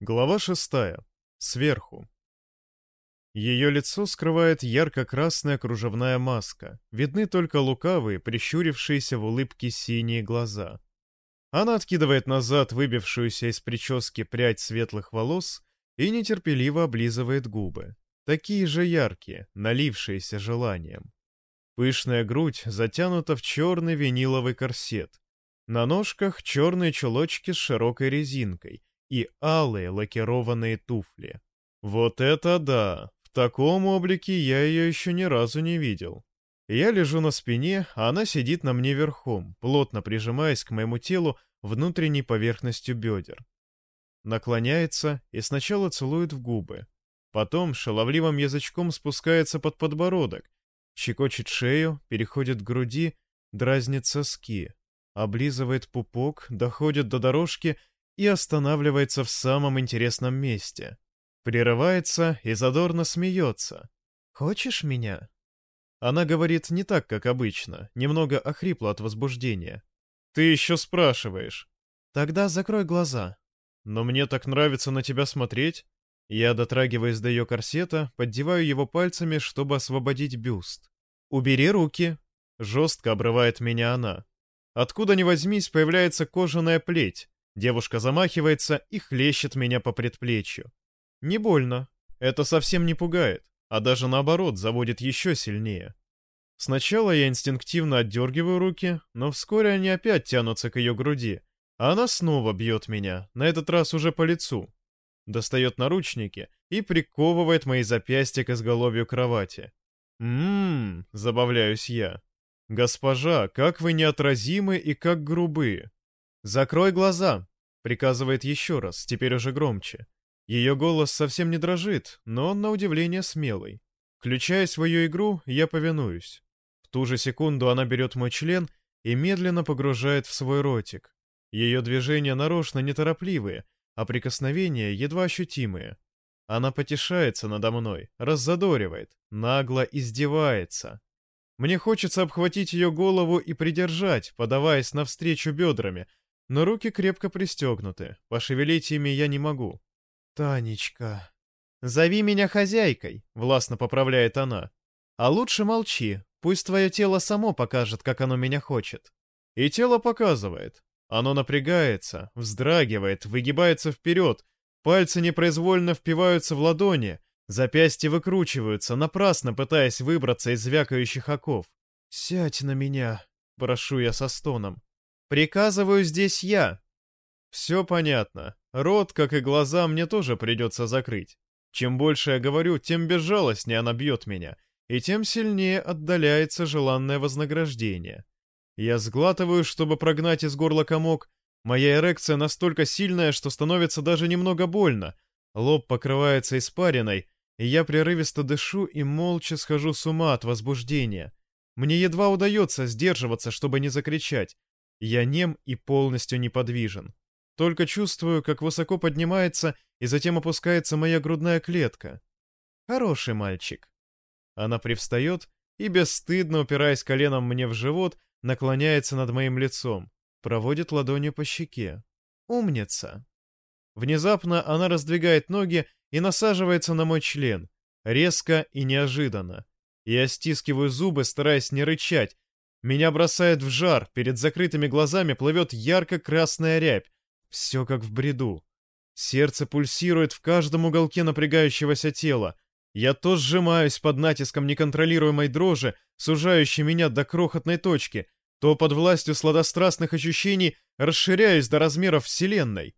Глава шестая. Сверху. Ее лицо скрывает ярко-красная кружевная маска. Видны только лукавые, прищурившиеся в улыбке синие глаза. Она откидывает назад выбившуюся из прически прядь светлых волос и нетерпеливо облизывает губы. Такие же яркие, налившиеся желанием. Пышная грудь затянута в черный виниловый корсет. На ножках черные чулочки с широкой резинкой, и алые лакированные туфли. Вот это да! В таком облике я ее еще ни разу не видел. Я лежу на спине, а она сидит на мне верхом, плотно прижимаясь к моему телу внутренней поверхностью бедер. Наклоняется и сначала целует в губы. Потом шаловливым язычком спускается под подбородок, щекочет шею, переходит к груди, дразнит соски, облизывает пупок, доходит до дорожки и останавливается в самом интересном месте. Прерывается и задорно смеется. «Хочешь меня?» Она говорит не так, как обычно, немного охрипла от возбуждения. «Ты еще спрашиваешь?» «Тогда закрой глаза». «Но мне так нравится на тебя смотреть». Я дотрагиваюсь до ее корсета, поддеваю его пальцами, чтобы освободить бюст. «Убери руки!» Жестко обрывает меня она. Откуда ни возьмись, появляется кожаная плеть, Девушка замахивается и хлещет меня по предплечью. Не больно. Это совсем не пугает, а даже наоборот заводит еще сильнее. Сначала я инстинктивно отдергиваю руки, но вскоре они опять тянутся к ее груди, а она снова бьет меня, на этот раз уже по лицу. Достает наручники и приковывает мои запястья к изголовью кровати. «Ммм», — забавляюсь я. «Госпожа, как вы неотразимы и как грубы. «Закрой глаза!» — приказывает еще раз, теперь уже громче. Ее голос совсем не дрожит, но он, на удивление, смелый. Включая свою игру, я повинуюсь. В ту же секунду она берет мой член и медленно погружает в свой ротик. Ее движения нарочно неторопливые, а прикосновения едва ощутимые. Она потешается надо мной, раззадоривает, нагло издевается. Мне хочется обхватить ее голову и придержать, подаваясь навстречу бедрами, но руки крепко пристегнуты, пошевелить ими я не могу. «Танечка...» «Зови меня хозяйкой», — властно поправляет она. «А лучше молчи, пусть твое тело само покажет, как оно меня хочет». И тело показывает. Оно напрягается, вздрагивает, выгибается вперед, пальцы непроизвольно впиваются в ладони, запястья выкручиваются, напрасно пытаясь выбраться из звякающих оков. «Сядь на меня», — прошу я со стоном. Приказываю здесь я. Все понятно. Рот, как и глаза, мне тоже придется закрыть. Чем больше я говорю, тем безжалостнее она бьет меня, и тем сильнее отдаляется желанное вознаграждение. Я сглатываю, чтобы прогнать из горла комок. Моя эрекция настолько сильная, что становится даже немного больно. Лоб покрывается испариной, и я прерывисто дышу и молча схожу с ума от возбуждения. Мне едва удается сдерживаться, чтобы не закричать. Я нем и полностью неподвижен. Только чувствую, как высоко поднимается и затем опускается моя грудная клетка. Хороший мальчик. Она привстает и, бесстыдно упираясь коленом мне в живот, наклоняется над моим лицом, проводит ладонью по щеке. Умница. Внезапно она раздвигает ноги и насаживается на мой член, резко и неожиданно. Я стискиваю зубы, стараясь не рычать, меня бросает в жар, перед закрытыми глазами плывет ярко-красная рябь. Все как в бреду. Сердце пульсирует в каждом уголке напрягающегося тела. Я то сжимаюсь под натиском неконтролируемой дрожи, сужающей меня до крохотной точки, то под властью сладострастных ощущений расширяюсь до размеров Вселенной.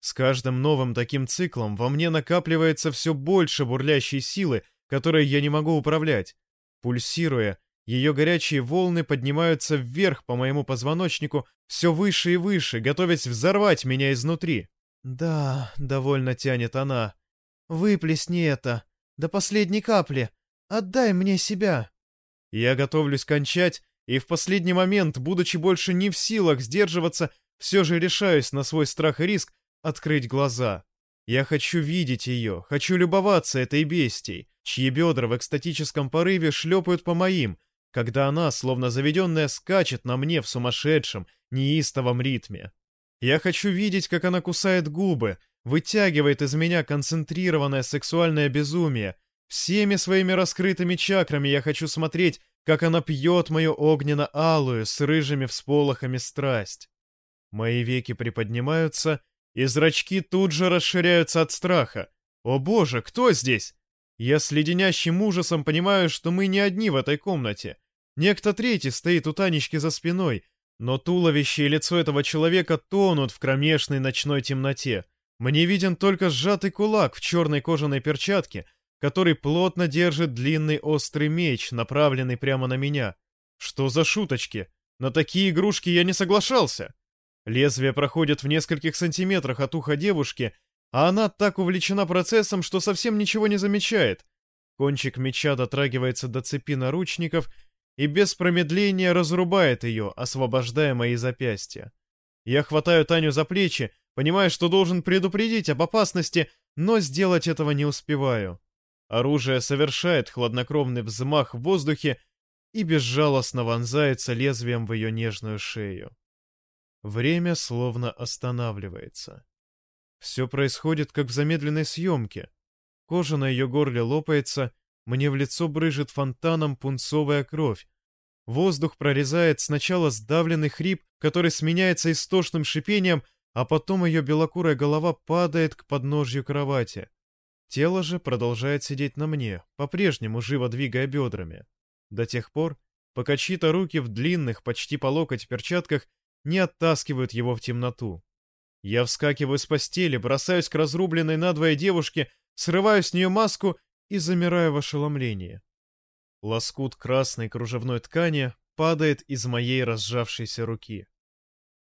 С каждым новым таким циклом во мне накапливается все больше бурлящей силы, которой я не могу управлять. Пульсируя, ее горячие волны поднимаются вверх по моему позвоночнику, все выше и выше, готовясь взорвать меня изнутри. «Да», — довольно тянет она, — «выплесни это, до последней капли, отдай мне себя». Я готовлюсь кончать, и в последний момент, будучи больше не в силах сдерживаться, все же решаюсь на свой страх и риск открыть глаза. Я хочу видеть ее, хочу любоваться этой бестией, чьи бедра в экстатическом порыве шлепают по моим, когда она, словно заведенная, скачет на мне в сумасшедшем, неистовом ритме. Я хочу видеть, как она кусает губы, вытягивает из меня концентрированное сексуальное безумие. Всеми своими раскрытыми чакрами я хочу смотреть, как она пьет мою огненно-алую с рыжими всполохами страсть. Мои веки приподнимаются, и зрачки тут же расширяются от страха. О боже, кто здесь? Я с леденящим ужасом понимаю, что мы не одни в этой комнате. Некто третий стоит у Танечки за спиной, но туловище и лицо этого человека тонут в кромешной ночной темноте. Мне виден только сжатый кулак в черной кожаной перчатке, который плотно держит длинный острый меч, направленный прямо на меня. Что за шуточки? На такие игрушки я не соглашался. Лезвие проходит в нескольких сантиметрах от уха девушки, а она так увлечена процессом, что совсем ничего не замечает. Кончик меча дотрагивается до цепи наручников и без промедления разрубает ее, освобождая мои запястья. Я хватаю Таню за плечи, понимая, что должен предупредить об опасности, но сделать этого не успеваю. Оружие совершает хладнокровный взмах в воздухе и безжалостно вонзается лезвием в ее нежную шею. Время словно останавливается. Все происходит, как в замедленной съемке. Кожа на ее горле лопается, мне в лицо брыжет фонтаном пунцовая кровь. Воздух прорезает сначала сдавленный хрип, который сменяется истошным шипением, а потом ее белокурая голова падает к подножью кровати. Тело же продолжает сидеть на мне, по-прежнему живо двигая бедрами. До тех пор, пока чьи-то руки в длинных, почти по локоть перчатках не оттаскивают его в темноту. Я вскакиваю с постели, бросаюсь к разрубленной надвое девушке, срываю с нее маску и замираю в ошеломлении. Лоскут красной кружевной ткани падает из моей разжавшейся руки.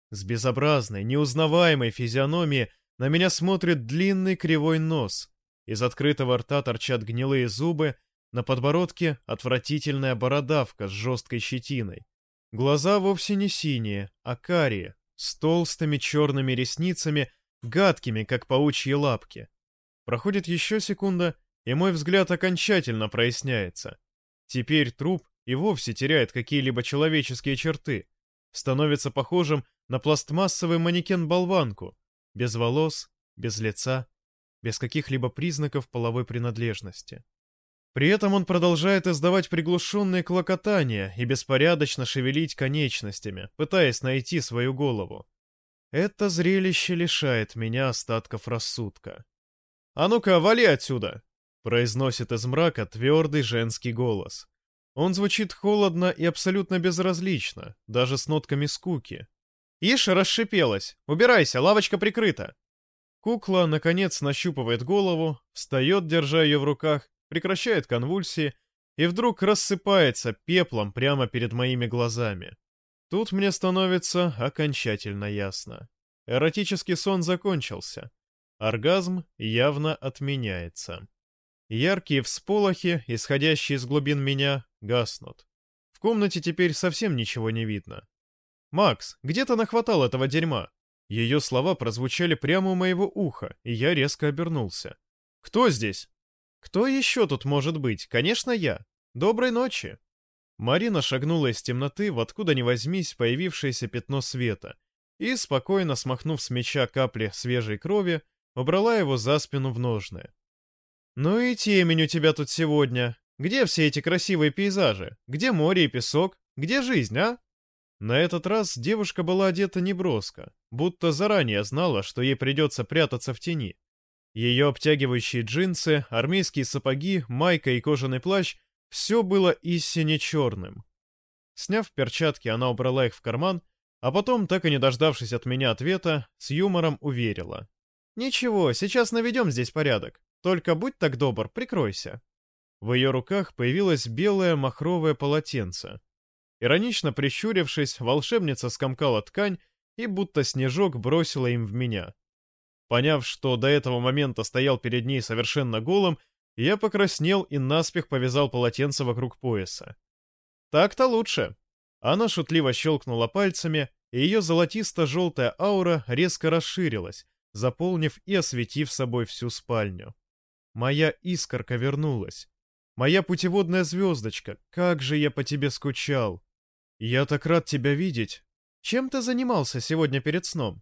С безобразной, неузнаваемой физиономией на меня смотрит длинный кривой нос. Из открытого рта торчат гнилые зубы, на подбородке отвратительная бородавка с жесткой щетиной. Глаза вовсе не синие, а карие, с толстыми черными ресницами, гадкими, как паучьи лапки. Проходит еще секунда, и мой взгляд окончательно проясняется. Теперь труп и вовсе теряет какие-либо человеческие черты, становится похожим на пластмассовый манекен-болванку, без волос, без лица, без каких-либо признаков половой принадлежности. При этом он продолжает издавать приглушенные клокотания и беспорядочно шевелить конечностями, пытаясь найти свою голову. Это зрелище лишает меня остатков рассудка. «А ну-ка, вали отсюда!» — произносит из мрака твердый женский голос. Он звучит холодно и абсолютно безразлично, даже с нотками скуки. «Ишь, расшипелась! Убирайся, лавочка прикрыта!» Кукла, наконец, нащупывает голову, встает, держа ее в руках, прекращает конвульсии и вдруг рассыпается пеплом прямо перед моими глазами. Тут мне становится окончательно ясно. Эротический сон закончился. Оргазм явно отменяется. Яркие всполохи, исходящие из глубин меня, гаснут. В комнате теперь совсем ничего не видно. «Макс, где ты нахватал этого дерьма?» Ее слова прозвучали прямо у моего уха, и я резко обернулся. «Кто здесь?» Кто еще тут может быть? Конечно, я. Доброй ночи. Марина шагнула из темноты в откуда ни возьмись появившееся пятно света и, спокойно смахнув с меча капли свежей крови, убрала его за спину в ножны. «Ну и темень у тебя тут сегодня. Где все эти красивые пейзажи? Где море и песок? Где жизнь, а?» На этот раз девушка была одета неброско, будто заранее знала, что ей придется прятаться в тени. Ее обтягивающие джинсы, армейские сапоги, майка и кожаный плащ — все было истинно черным. Сняв перчатки, она убрала их в карман, а потом, так и не дождавшись от меня ответа, с юмором уверила. «Ничего, сейчас наведем здесь порядок. Только будь так добр, прикройся». В ее руках появилось белое махровое полотенце. Иронично прищурившись, волшебница скомкала ткань и будто снежок бросила им в меня. Поняв, что до этого момента стоял перед ней совершенно голым, я покраснел и наспех повязал полотенце вокруг пояса. «Так-то лучше». Она шутливо щелкнула пальцами, и ее золотисто-желтая аура резко расширилась, заполнив и осветив собой всю спальню. Моя искорка вернулась. Моя путеводная звездочка, как же я по тебе скучал. Я так рад тебя видеть. Чем ты занимался сегодня перед сном?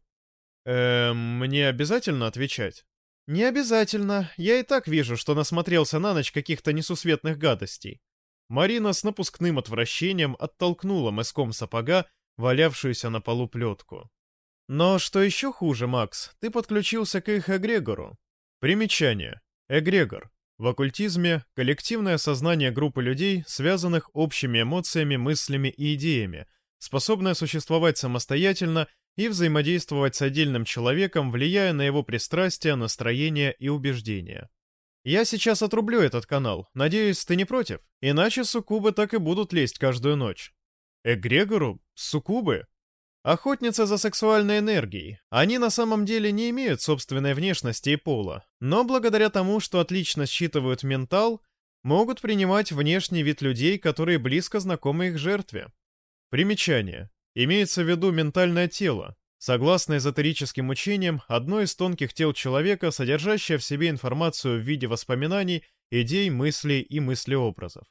Эм, мне обязательно отвечать? Не обязательно. Я и так вижу, что насмотрелся на ночь каких-то несусветных гадостей. Марина с напускным отвращением оттолкнула мыском сапога валявшуюся на полу плетку. Но что еще хуже, Макс, ты подключился к их эгрегору. Примечание. Эгрегор. В оккультизме – коллективное сознание группы людей, связанных общими эмоциями, мыслями и идеями, способное существовать самостоятельно и взаимодействовать с отдельным человеком, влияя на его пристрастия, настроения и убеждения. Я сейчас отрублю этот канал, надеюсь, ты не против? Иначе суккубы так и будут лезть каждую ночь. Эгрегору? Суккубы? Охотница за сексуальной энергией. Они на самом деле не имеют собственной внешности и пола, но благодаря тому, что отлично считывают ментал, могут принимать внешний вид людей, которые близко знакомы их жертве. Примечание. Имеется в виду ментальное тело. Согласно эзотерическим учениям, одно из тонких тел человека, содержащее в себе информацию в виде воспоминаний, идей, мыслей и мыслеобразов.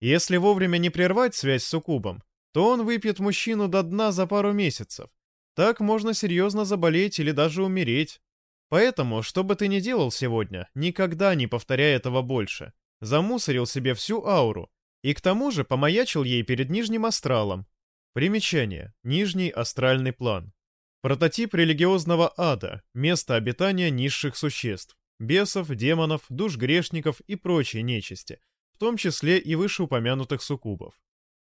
Если вовремя не прервать связь с суккубом, то он выпьет мужчину до дна за пару месяцев. Так можно серьезно заболеть или даже умереть. Поэтому, что бы ты ни делал сегодня, никогда не повторяй этого больше. Замусорил себе всю ауру. И к тому же помаячил ей перед нижним астралом. Примечание. Нижний астральный план. Прототип религиозного ада, место обитания низших существ, бесов, демонов, душ грешников и прочей нечисти, в том числе и вышеупомянутых суккубов.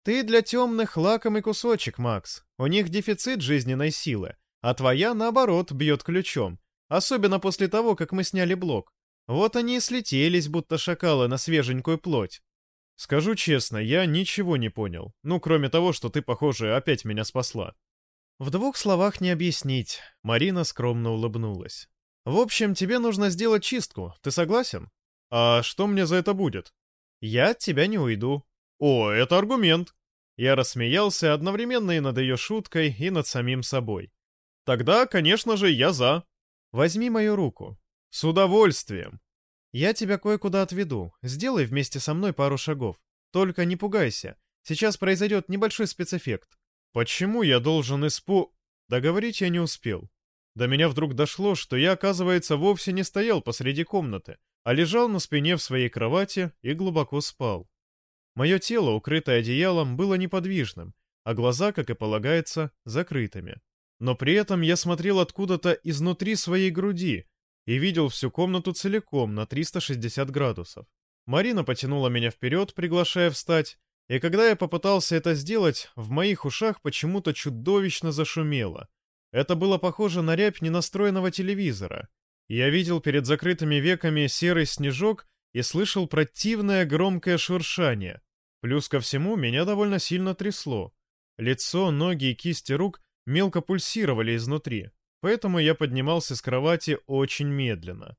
Ты для темных лакомый кусочек, Макс. У них дефицит жизненной силы, а твоя, наоборот, бьет ключом. Особенно после того, как мы сняли блок. Вот они и слетелись, будто шакалы на свеженькую плоть. Скажу честно, я ничего не понял. Ну, кроме того, что ты, похоже, опять меня спасла. В двух словах не объяснить. Марина скромно улыбнулась. В общем, тебе нужно сделать чистку. Ты согласен? А что мне за это будет? Я от тебя не уйду. «О, это аргумент!» Я рассмеялся одновременно и над ее шуткой, и над самим собой. «Тогда, конечно же, я за!» «Возьми мою руку». «С удовольствием!» «Я тебя кое-куда отведу. Сделай вместе со мной пару шагов. Только не пугайся. Сейчас произойдет небольшой спецэффект». «Почему я должен испу...» Договорить я не успел. До меня вдруг дошло, что я, оказывается, вовсе не стоял посреди комнаты, а лежал на спине в своей кровати и глубоко спал. Мое тело, укрытое одеялом, было неподвижным, а глаза, как и полагается, закрытыми. Но при этом я смотрел откуда-то изнутри своей груди и видел всю комнату целиком на 360 градусов. Марина потянула меня вперед, приглашая встать, и когда я попытался это сделать, в моих ушах почему-то чудовищно зашумело. Это было похоже на рябь ненастроенного телевизора. Я видел перед закрытыми веками серый снежок и слышал противное громкое шуршание. Плюс ко всему, меня довольно сильно трясло. Лицо, ноги и кисти рук мелко пульсировали изнутри, поэтому я поднимался с кровати очень медленно.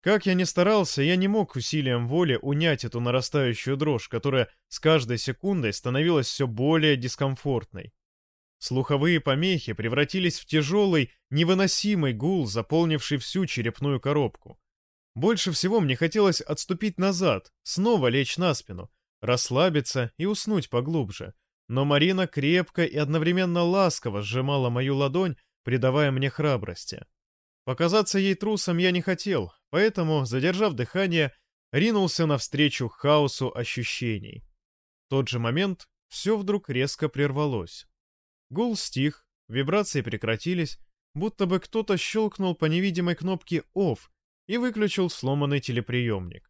Как я ни старался, я не мог усилием воли унять эту нарастающую дрожь, которая с каждой секундой становилась все более дискомфортной. Слуховые помехи превратились в тяжелый, невыносимый гул, заполнивший всю черепную коробку. Больше всего мне хотелось отступить назад, снова лечь на спину, расслабиться и уснуть поглубже. Но Марина крепко и одновременно ласково сжимала мою ладонь, придавая мне храбрости. Показаться ей трусом я не хотел, поэтому, задержав дыхание, ринулся навстречу хаосу ощущений. В тот же момент все вдруг резко прервалось. Гул стих, вибрации прекратились, будто бы кто-то щелкнул по невидимой кнопке «Off» и выключил сломанный телеприемник.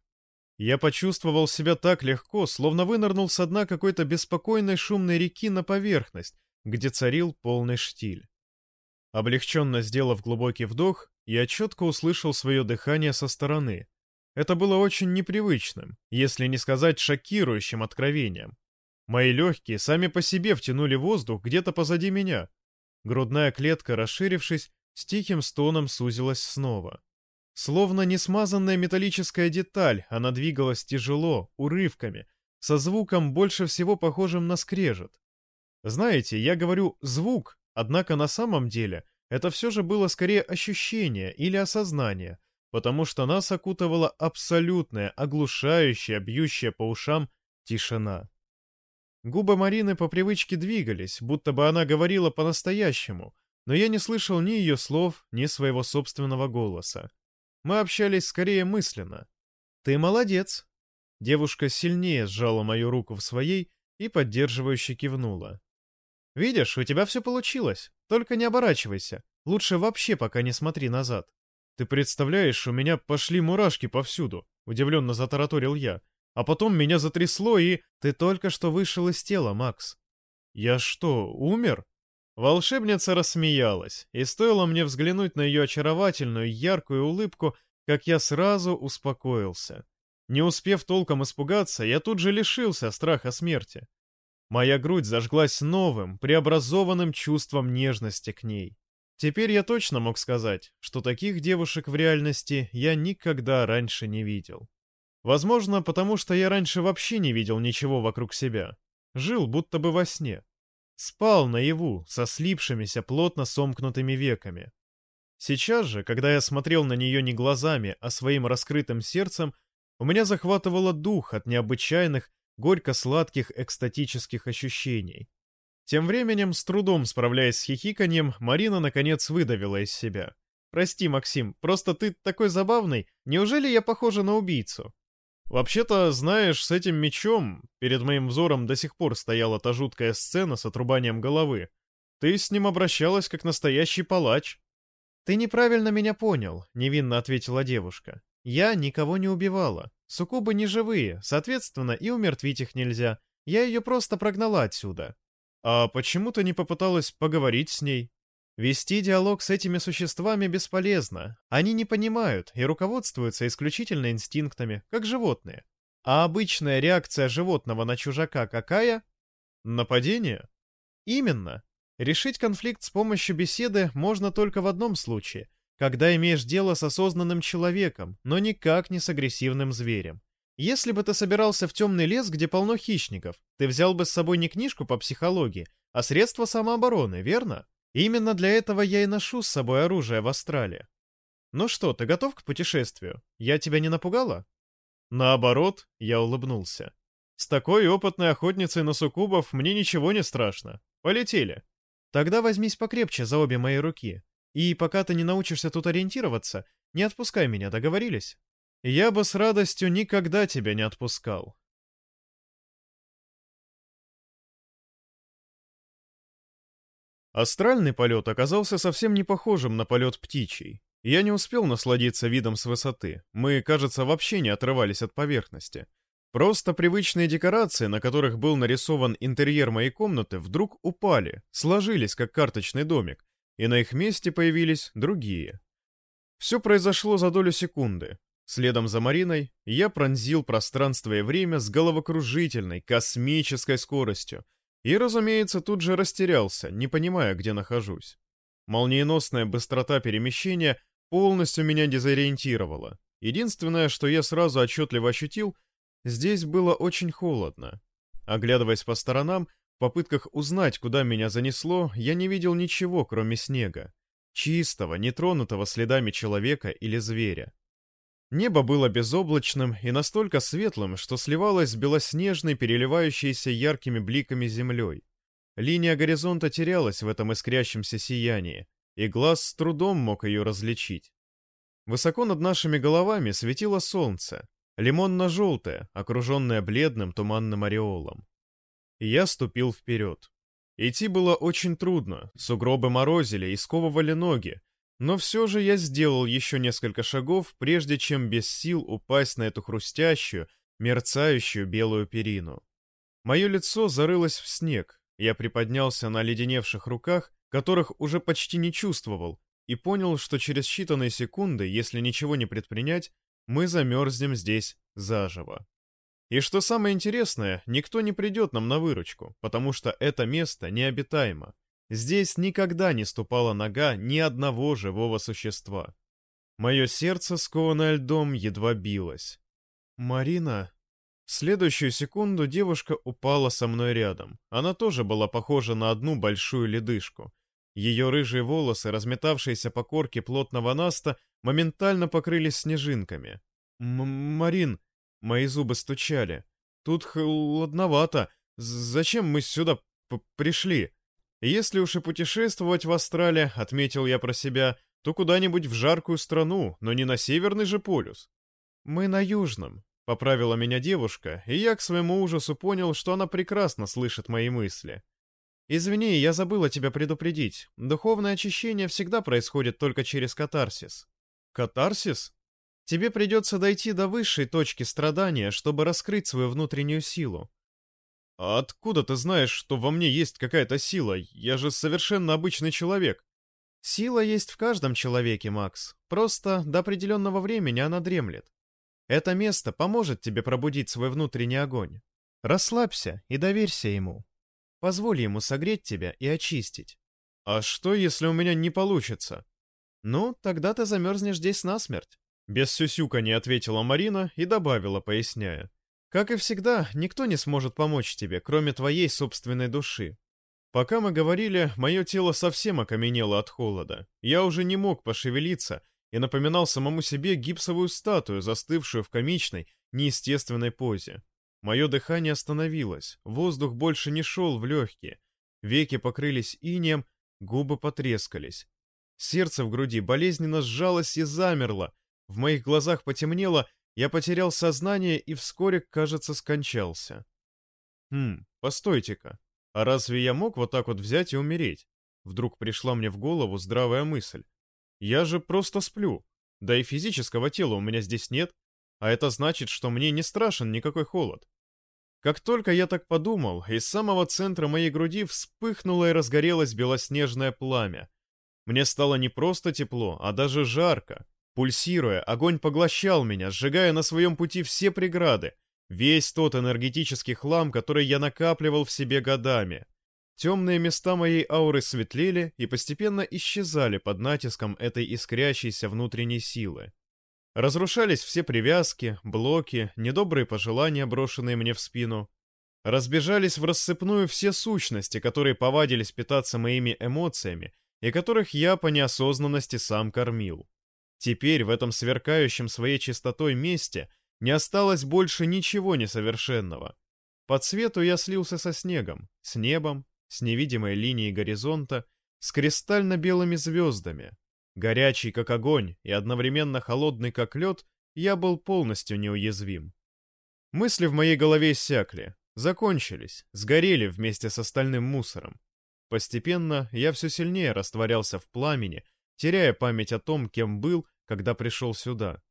Я почувствовал себя так легко, словно вынырнул со дна какой-то беспокойной шумной реки на поверхность, где царил полный штиль. Облегченно сделав глубокий вдох, я четко услышал свое дыхание со стороны. Это было очень непривычным, если не сказать шокирующим откровением. Мои легкие сами по себе втянули воздух где-то позади меня. Грудная клетка, расширившись, с тихим стоном сузилась снова. Словно несмазанная металлическая деталь, она двигалась тяжело, урывками, со звуком больше всего похожим на скрежет. Знаете, я говорю «звук», однако на самом деле это все же было скорее ощущение или осознание, потому что нас окутывала абсолютная, оглушающая, бьющая по ушам тишина. Губы Марины по привычке двигались, будто бы она говорила по-настоящему, но я не слышал ни ее слов, ни своего собственного голоса. Мы общались скорее мысленно. «Ты молодец!» Девушка сильнее сжала мою руку в своей и поддерживающе кивнула. «Видишь, у тебя все получилось. Только не оборачивайся. Лучше вообще пока не смотри назад». «Ты представляешь, у меня пошли мурашки повсюду», — удивленно затараторил я. «А потом меня затрясло и...» «Ты только что вышел из тела, Макс». «Я что, умер?» Волшебница рассмеялась, и стоило мне взглянуть на ее очаровательную, яркую улыбку, как я сразу успокоился. Не успев толком испугаться, я тут же лишился страха смерти. Моя грудь зажглась новым, преобразованным чувством нежности к ней. Теперь я точно мог сказать, что таких девушек в реальности я никогда раньше не видел. Возможно, потому что я раньше вообще не видел ничего вокруг себя. Жил будто бы во сне. Спал наяву, со слипшимися, плотно сомкнутыми веками. Сейчас же, когда я смотрел на нее не глазами, а своим раскрытым сердцем, у меня захватывало дух от необычайных, горько-сладких экстатических ощущений. Тем временем, с трудом справляясь с хихиканьем, Марина наконец выдавила из себя. «Прости, Максим, просто ты такой забавный. Неужели я похожа на убийцу?» Вообще-то, знаешь, с этим мечом перед моим взором до сих пор стояла та жуткая сцена с отрубанием головы. Ты с ним обращалась как настоящий палач. Ты неправильно меня понял, невинно ответила девушка. Я никого не убивала. Суккубы не живые, соответственно, и умертвить их нельзя. Я ее просто прогнала отсюда. А почему ты не попыталась поговорить с ней? Вести диалог с этими существами бесполезно. Они не понимают и руководствуются исключительно инстинктами, как животные. А обычная реакция животного на чужака какая? Нападение? Именно. Решить конфликт с помощью беседы можно только в одном случае, когда имеешь дело с осознанным человеком, но никак не с агрессивным зверем. Если бы ты собирался в темный лес, где полно хищников, ты взял бы с собой не книжку по психологии, а средства самообороны, верно? Именно для этого я и ношу с собой оружие в Астрале. Ну что, ты готов к путешествию? Я тебя не напугала? Наоборот, я улыбнулся. С такой опытной охотницей на суккубов мне ничего не страшно. Полетели. Тогда возьмись покрепче за обе мои руки. И пока ты не научишься тут ориентироваться, не отпускай меня, договорились? Я бы с радостью никогда тебя не отпускал. Астральный полет оказался совсем не похожим на полет птичий. Я не успел насладиться видом с высоты. Мы, кажется, вообще не отрывались от поверхности. Просто привычные декорации, на которых был нарисован интерьер моей комнаты, вдруг упали, сложились как карточный домик, и на их месте появились другие. Все произошло за долю секунды. Следом за Мариной я пронзил пространство и время с головокружительной, космической скоростью, и, разумеется, тут же растерялся, не понимая, где нахожусь. Молниеносная быстрота перемещения полностью меня дезориентировала. Единственное, что я сразу отчетливо ощутил, здесь было очень холодно. Оглядываясь по сторонам, в попытках узнать, куда меня занесло, я не видел ничего, кроме снега. Чистого, нетронутого следами человека или зверя. Небо было безоблачным и настолько светлым, что сливалось с белоснежной, переливающейся яркими бликами землей. Линия горизонта терялась в этом искрящемся сиянии, и глаз с трудом мог ее различить. Высоко над нашими головами светило солнце, лимонно-желтое, окруженное бледным туманным ореолом. Я ступил вперед. Идти было очень трудно, сугробы морозили и сковывали ноги, но все же я сделал еще несколько шагов, прежде чем без сил упасть на эту хрустящую, мерцающую белую перину. Мое лицо зарылось в снег, я приподнялся на оледеневших руках, которых уже почти не чувствовал, и понял, что через считанные секунды, если ничего не предпринять, мы замерзнем здесь заживо. И что самое интересное, никто не придет нам на выручку, потому что это место необитаемо. Здесь никогда не ступала нога ни одного живого существа. Мое сердце, скованное льдом, едва билось. «Марина...» В следующую секунду девушка упала со мной рядом. Она тоже была похожа на одну большую ледышку. Ее рыжие волосы, разметавшиеся по корке плотного наста, моментально покрылись снежинками. «Марин...» Мои зубы стучали. «Тут холодновато. Зачем мы сюда пришли?» Если уж и путешествовать в Астрале, отметил я про себя, то куда-нибудь в жаркую страну, но не на Северный же полюс. Мы на Южном, поправила меня девушка, и я к своему ужасу понял, что она прекрасно слышит мои мысли. Извини, я забыла тебя предупредить. Духовное очищение всегда происходит только через катарсис. Катарсис? Тебе придется дойти до высшей точки страдания, чтобы раскрыть свою внутреннюю силу. А откуда ты знаешь, что во мне есть какая-то сила? Я же совершенно обычный человек. Сила есть в каждом человеке, Макс. Просто до определенного времени она дремлет. Это место поможет тебе пробудить свой внутренний огонь. Расслабься и доверься ему. Позволь ему согреть тебя и очистить. А что, если у меня не получится? Ну, тогда ты замерзнешь здесь насмерть. Без сюсюка не ответила Марина и добавила, поясняя. Как и всегда, никто не сможет помочь тебе, кроме твоей собственной души. Пока мы говорили, мое тело совсем окаменело от холода. Я уже не мог пошевелиться и напоминал самому себе гипсовую статую, застывшую в комичной, неестественной позе. Мое дыхание остановилось, воздух больше не шел в легкие, веки покрылись инеем, губы потрескались. Сердце в груди болезненно сжалось и замерло, в моих глазах потемнело, я потерял сознание и вскоре, кажется, скончался. Хм, постойте-ка, а разве я мог вот так вот взять и умереть? Вдруг пришла мне в голову здравая мысль. Я же просто сплю, да и физического тела у меня здесь нет, а это значит, что мне не страшен никакой холод. Как только я так подумал, из самого центра моей груди вспыхнуло и разгорелось белоснежное пламя. Мне стало не просто тепло, а даже жарко, Пульсируя, огонь поглощал меня, сжигая на своем пути все преграды, весь тот энергетический хлам, который я накапливал в себе годами. Темные места моей ауры светлели и постепенно исчезали под натиском этой искрящейся внутренней силы. Разрушались все привязки, блоки, недобрые пожелания, брошенные мне в спину. Разбежались в рассыпную все сущности, которые повадились питаться моими эмоциями и которых я по неосознанности сам кормил. Теперь в этом сверкающем своей чистотой месте не осталось больше ничего несовершенного. По цвету я слился со снегом, с небом, с невидимой линией горизонта, с кристально-белыми звездами. Горячий, как огонь, и одновременно холодный, как лед, я был полностью неуязвим. Мысли в моей голове иссякли, закончились, сгорели вместе с остальным мусором. Постепенно я все сильнее растворялся в пламени, теряя память о том, кем был, когда пришел сюда.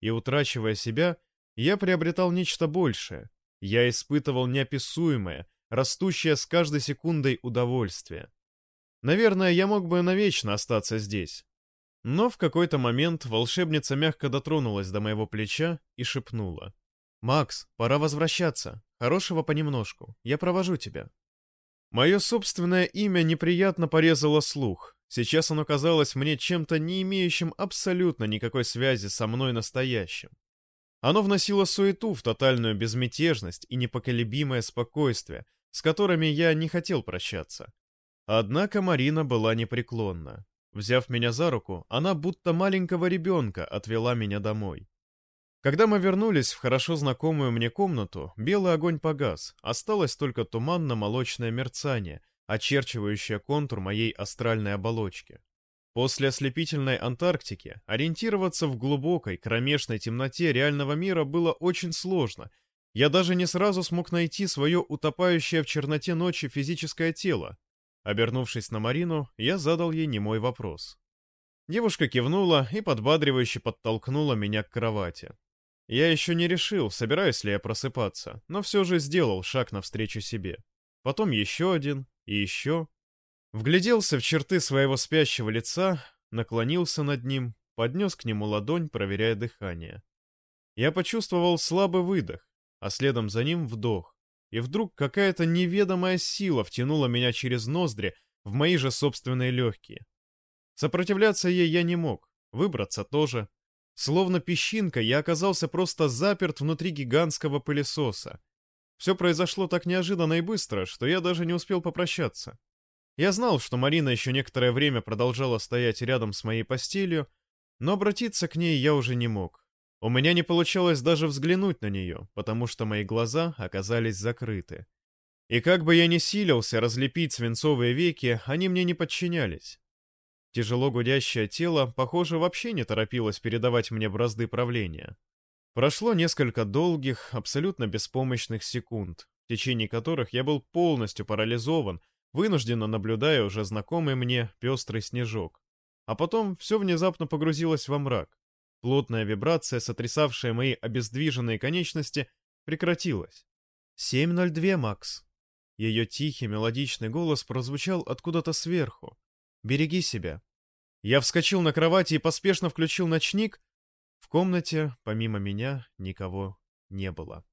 И утрачивая себя, я приобретал нечто большее. Я испытывал неописуемое, растущее с каждой секундой удовольствие. Наверное, я мог бы навечно остаться здесь. Но в какой-то момент волшебница мягко дотронулась до моего плеча и шепнула. «Макс, пора возвращаться. Хорошего понемножку. Я провожу тебя». Мое собственное имя неприятно порезало слух, Сейчас оно казалось мне чем-то не имеющим абсолютно никакой связи со мной настоящим. Оно вносило суету в тотальную безмятежность и непоколебимое спокойствие, с которыми я не хотел прощаться. Однако Марина была непреклонна. Взяв меня за руку, она будто маленького ребенка отвела меня домой. Когда мы вернулись в хорошо знакомую мне комнату, белый огонь погас, осталось только туманно-молочное мерцание, очерчивающая контур моей астральной оболочки. После ослепительной Антарктики ориентироваться в глубокой, кромешной темноте реального мира было очень сложно. Я даже не сразу смог найти свое утопающее в черноте ночи физическое тело. Обернувшись на Марину, я задал ей немой вопрос. Девушка кивнула и подбадривающе подтолкнула меня к кровати. Я еще не решил, собираюсь ли я просыпаться, но все же сделал шаг навстречу себе. Потом еще один, и еще. Вгляделся в черты своего спящего лица, наклонился над ним, поднес к нему ладонь, проверяя дыхание. Я почувствовал слабый выдох, а следом за ним вдох. И вдруг какая-то неведомая сила втянула меня через ноздри в мои же собственные легкие. Сопротивляться ей я не мог, выбраться тоже. Словно песчинка, я оказался просто заперт внутри гигантского пылесоса, все произошло так неожиданно и быстро, что я даже не успел попрощаться. Я знал, что Марина еще некоторое время продолжала стоять рядом с моей постелью, но обратиться к ней я уже не мог. У меня не получалось даже взглянуть на нее, потому что мои глаза оказались закрыты. И как бы я ни силился разлепить свинцовые веки, они мне не подчинялись. Тяжело гудящее тело, похоже, вообще не торопилось передавать мне бразды правления. Прошло несколько долгих, абсолютно беспомощных секунд, в течение которых я был полностью парализован, вынужденно наблюдая уже знакомый мне пестрый снежок. А потом все внезапно погрузилось во мрак. Плотная вибрация, сотрясавшая мои обездвиженные конечности, прекратилась. «7.02, Макс». Ее тихий мелодичный голос прозвучал откуда-то сверху. «Береги себя». Я вскочил на кровати и поспешно включил ночник. В комнате, помимо меня, никого не было.